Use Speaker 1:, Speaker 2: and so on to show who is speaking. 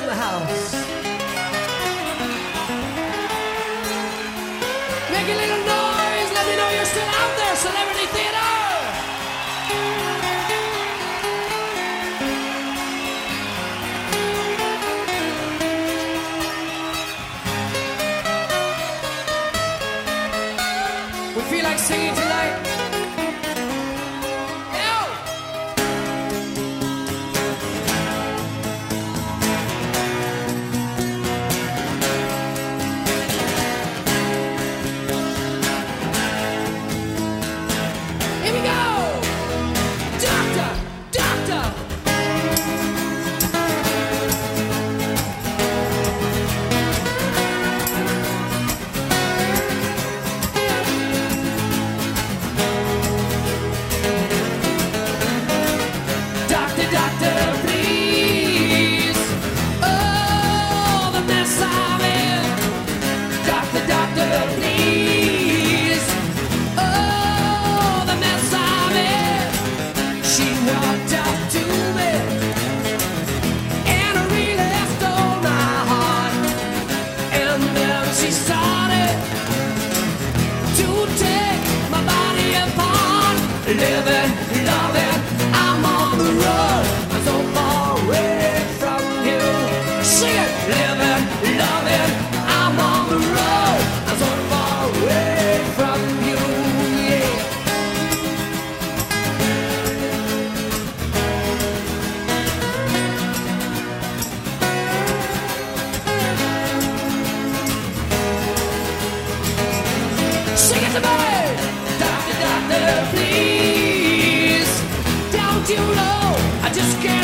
Speaker 1: in the house. Make a little noise. Let me know you're still out there, Celebrity Theater. We feel like singing tonight. Started to take my body apart. Living, loving, I'm on the road. I'm so far away from you. Sing it. Living, loving, Doctor, doctor, please. Don't you know I just can't.